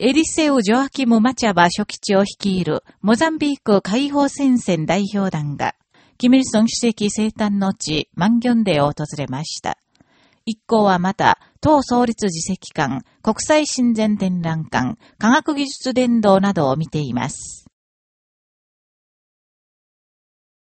エリセウ・ジョアキム・マチャバ初期地を率いるモザンビーク解放戦線代表団が、キミルソン主席生誕の地、マンギョンデを訪れました。一行はまた、党創立自責館、国際親善展覧館、科学技術伝道などを見ています。